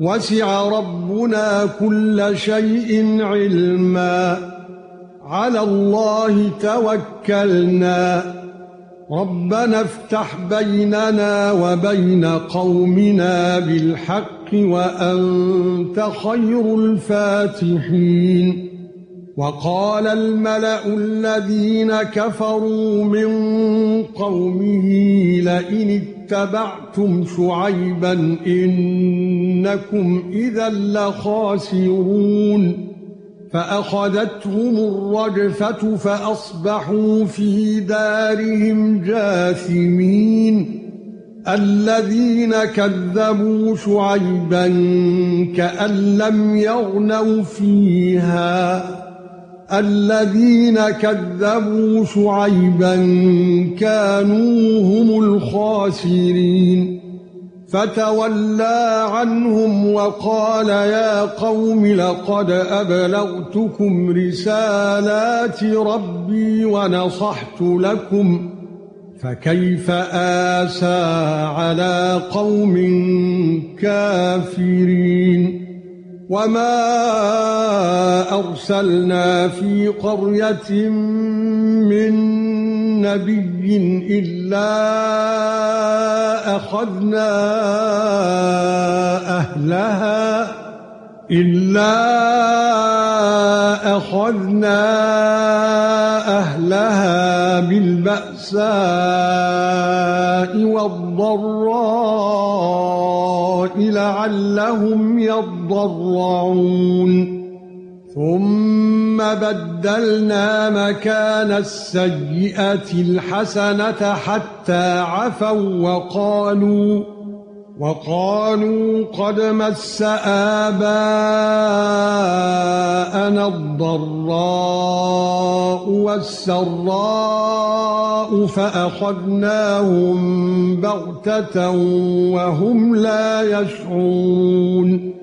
وَسِعَ رَبُّنَا كُلَّ شَيْءٍ عِلْمًا. عَلَى اللَّهِ تَوَكَّلْنَا. رَبَّنَا افتح بَيْنَنَا وَبَيْنَ قَوْمِنَا بِالْحَقِّ وَأَنْتَ خَيْرُ الْفَاتِحِينَ. وَقَالَ الْمَلَأُ الَّذِينَ كَفَرُوا مِنْ قَوْمِهِ لَئِنِ اتَّبَعْتُمْ شُعَيْبًا إِنَّكُمْ إِذًا لَخَاسِرُونَ فَأَخَذَتْهُمُ الرَّجْفَةُ فَأَصْبَحُوا فِي دَارِهِمْ جَاثِمِينَ الَّذِينَ كَذَّبُوا شُعَيْبًا كَأَن لَّمْ يَغْنَوْا فِيهَا الذين كذبوا شعيبا كانوا هم الخاسرين. فتولى عنهم وقال يا قوم لقد أبلغتكم رسالات ربي ونصحت لكم فكيف آسى على قوم كافرين؟ وَمَا أَرْسَلْنَا فِي قَرْيَةٍ مِّن نَّبِيٍّ إِلَّا أَخَذْنَا أَهْلَهَا إِلَّا أَخَذْنَا أَهْلَهَا بِالْبَأْسَاءِ وَالضَّرَّاءِ لَعَلَّهُمْ يَضَّرَّعُونَ. ثُمَّ بَدَّلْنَا مَكَانَ السَّيِّئَةِ الْحَسَنَةَ حَتَّى عَفَوْا وَقَالُوا وَقَالُوا قَدْ مَسَّ آبَاءَنَا الضَّرَّاءُ وَالسَّرَّاءُ فَأَخَذْنَاهُم بَغْتَةً وَهُمْ لَا يَشْعُرُونَ